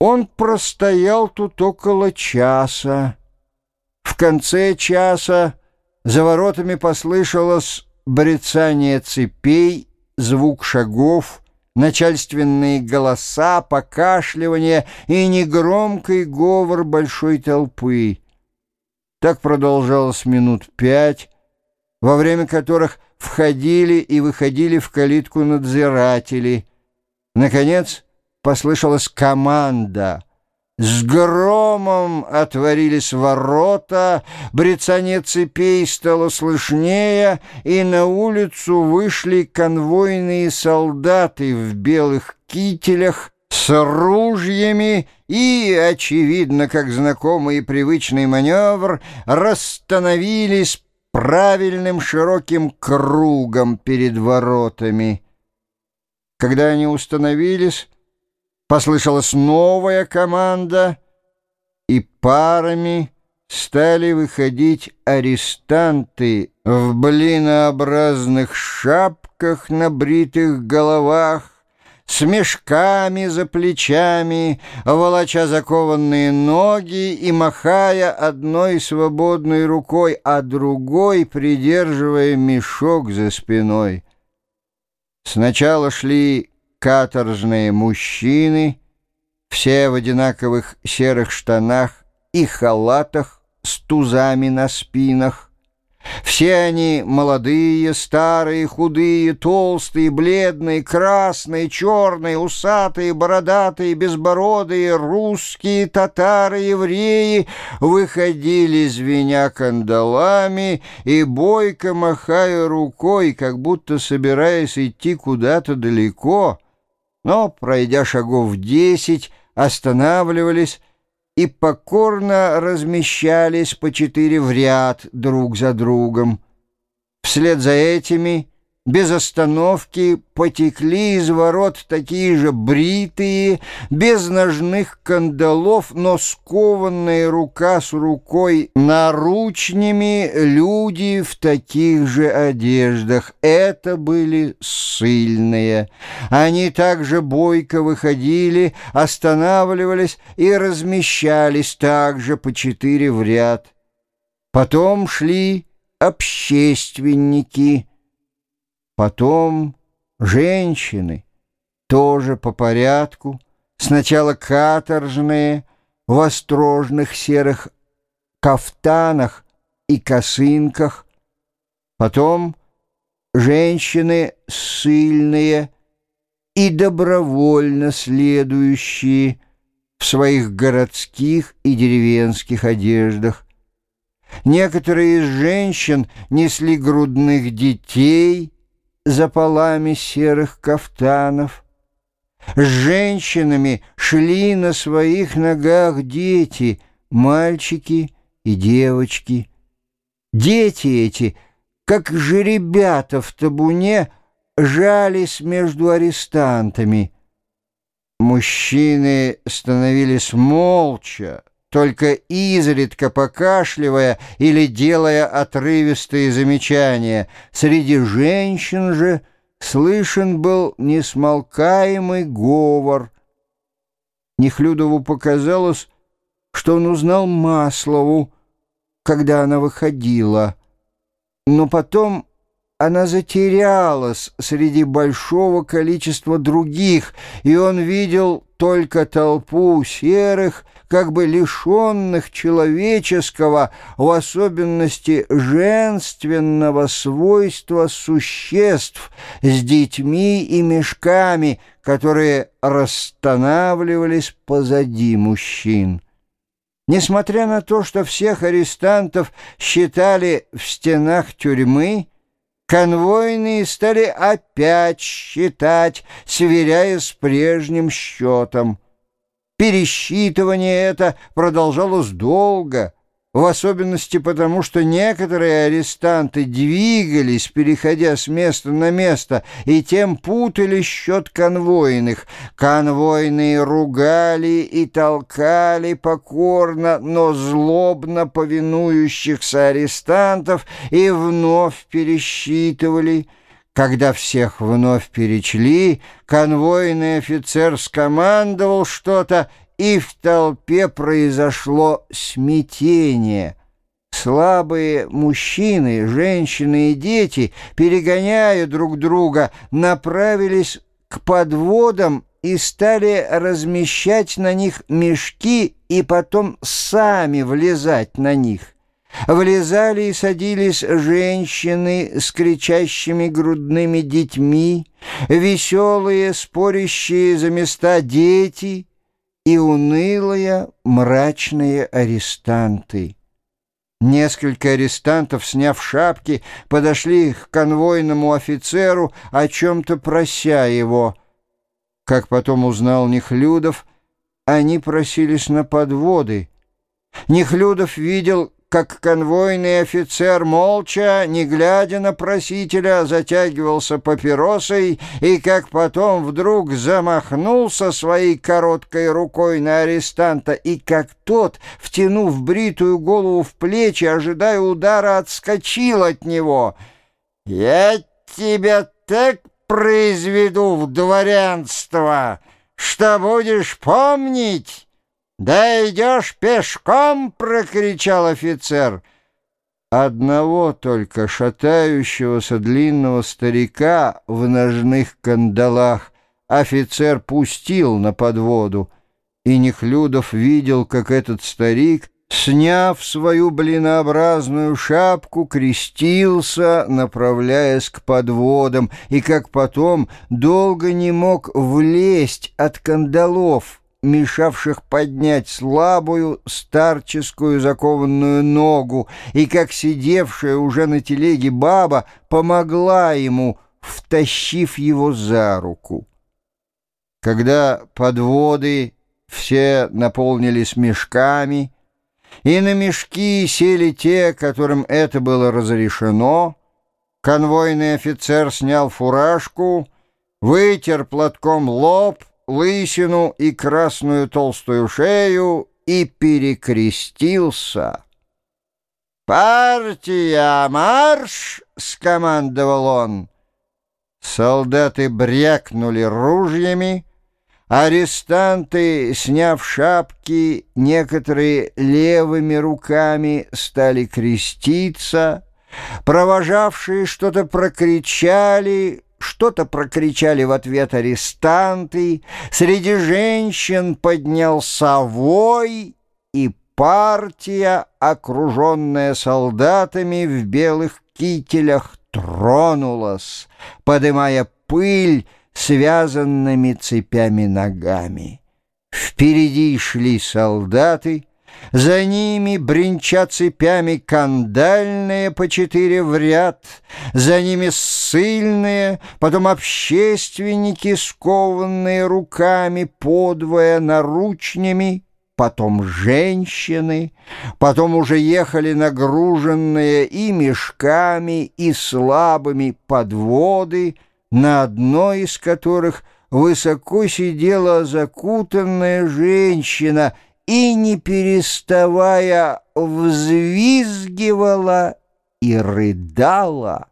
Он простоял тут около часа. В конце часа за воротами послышалось брецание цепей, звук шагов, начальственные голоса, покашливание и негромкий говор большой толпы. Так продолжалось минут пять, во время которых входили и выходили в калитку надзиратели. Наконец послышалась команда. С громом отворились ворота, брецание цепей стало слышнее, и на улицу вышли конвойные солдаты в белых кителях, с ружьями и, очевидно, как знакомый и привычный маневр, расстановились правильным широким кругом перед воротами. Когда они установились, послышалась новая команда, и парами стали выходить арестанты в блинообразных шапках на бритых головах, с мешками за плечами, волоча закованные ноги и махая одной свободной рукой, а другой придерживая мешок за спиной. Сначала шли каторжные мужчины, все в одинаковых серых штанах и халатах с тузами на спинах, все они молодые, старые, худые, толстые, бледные, красные, черные, усатые, бородатые, безбородые, русские, татары, евреи выходили, звеня кандалами и бойко махая рукой, как будто собираясь идти куда-то далеко, но, пройдя шагов десять, останавливались и покорно размещались по четыре в ряд друг за другом. Вслед за этими без остановки потекли из ворот такие же бритые, без ножных кандалов, но скованные рука с рукой наручнями люди в таких же одеждах. Это были сильные. Они также бойко выходили, останавливались и размещались также по четыре в ряд. Потом шли общественники, Потом женщины, тоже по порядку, сначала каторжные, в острожных серых кафтанах и косынках, потом женщины сильные и добровольно следующие в своих городских и деревенских одеждах. Некоторые из женщин несли грудных детей — за полами серых кафтанов. С женщинами шли на своих ногах дети, мальчики и девочки. Дети эти, как жеребята в табуне, жались между арестантами. Мужчины становились молча, только изредка покашливая или делая отрывистые замечания. Среди женщин же слышен был несмолкаемый говор. Нехлюдову показалось, что он узнал Маслову, когда она выходила. Но потом она затерялась среди большого количества других, и он видел только толпу серых, как бы лишенных человеческого, в особенности женственного свойства существ с детьми и мешками, которые расстанавливались позади мужчин. Несмотря на то, что всех арестантов считали в стенах тюрьмы, Конвойные стали опять считать, сверяя с прежним счетом. Пересчитывание это продолжалось долго, в особенности потому, что некоторые арестанты двигались, переходя с места на место, и тем путали счет конвойных. Конвойные ругали и толкали покорно, но злобно повинующихся арестантов и вновь пересчитывали. Когда всех вновь перечли, конвойный офицер скомандовал что-то, и в толпе произошло смятение. Слабые мужчины, женщины и дети, перегоняя друг друга, направились к подводам и стали размещать на них мешки и потом сами влезать на них. Влезали и садились женщины с кричащими грудными детьми, веселые, спорящие за места дети и унылые, мрачные арестанты. Несколько арестантов, сняв шапки, подошли к конвойному офицеру, о чем-то прося его. Как потом узнал Нехлюдов, они просились на подводы. Нехлюдов видел, как конвойный офицер молча, не глядя на просителя, затягивался папиросой и как потом вдруг замахнулся своей короткой рукой на арестанта и как тот, втянув бритую голову в плечи, ожидая удара, отскочил от него. «Я тебя так произведу в дворянство, что будешь помнить!» «Да идешь пешком!» — прокричал офицер. Одного только шатающегося длинного старика в ножных кандалах офицер пустил на подводу, и Нехлюдов видел, как этот старик, сняв свою блинообразную шапку, крестился, направляясь к подводам, и как потом долго не мог влезть от кандалов, мешавших поднять слабую старческую закованную ногу, и как сидевшая уже на телеге баба помогла ему, втащив его за руку. Когда подводы все наполнились мешками, и на мешки сели те, которым это было разрешено, конвойный офицер снял фуражку, вытер платком лоб, лысину и красную толстую шею и перекрестился. «Партия, марш!» — скомандовал он. Солдаты брякнули ружьями, арестанты, сняв шапки, некоторые левыми руками стали креститься, провожавшие что-то прокричали — что-то прокричали в ответ арестанты, среди женщин поднялся вой, и партия, окруженная солдатами в белых кителях, тронулась, подымая пыль связанными цепями ногами. Впереди шли солдаты, за ними, бренча цепями, кандальные по четыре в ряд, за ними ссыльные, потом общественники, скованные руками подвое наручнями, потом женщины, потом уже ехали нагруженные и мешками, и слабыми подводы, на одной из которых высоко сидела закутанная женщина — и, не переставая, взвизгивала и рыдала.